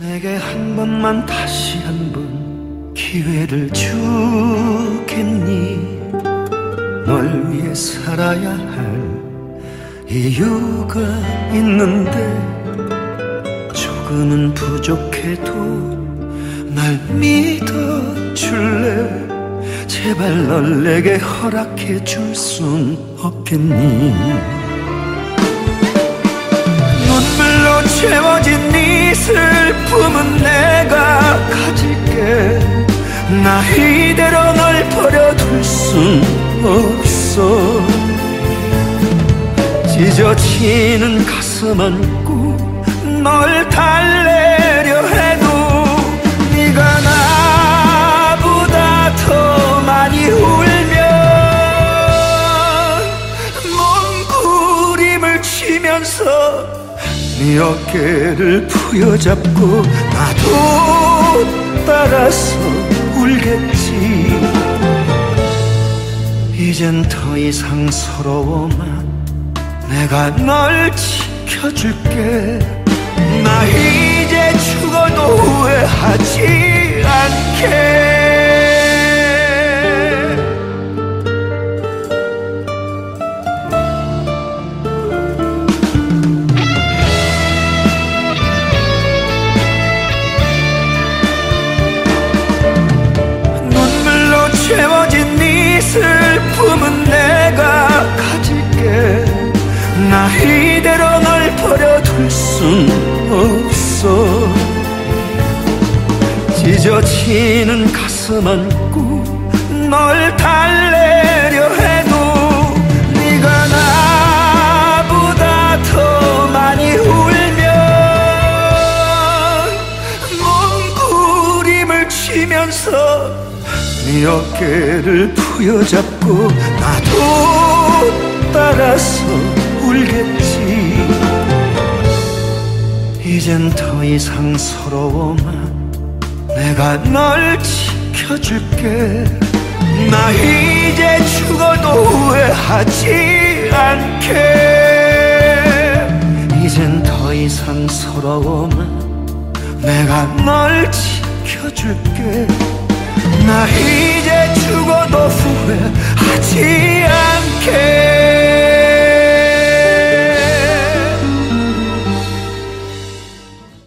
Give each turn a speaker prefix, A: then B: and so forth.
A: 내게 한 번만 다시 한 번 기회를 주겠니? 널 위해 살아야 할 이유가 있는데 조금은 부족해도 날 믿어줄래? 제발 널 내게 허락해 줄 순 없겠니 순 없어. 찢어지는 가슴 안고 널 달래려 해도 네가 나보다 더 많이 울면 몸부림을 치면서 네 어깨를 부여잡고 나도 따라서 울겠지 이젠 더 이상 서러워만 내가 널 지켜줄게. 나 이제 죽어도 후회하지 순 없어. 찢어지는 가슴 안고 널 달래려 해도 네가 나보다 더 많이 울면 몸부림을 치면서 네 어깨를 부여잡고 나도 따라서 울겠지 이젠 더 이상 서러워만 내가 널 지켜줄게. 나 이제 죽어도 후회하지 않게. 이젠 더 이상 서러워만 내가 널 지켜줄게. 나 이제 죽어도 후회하지 않게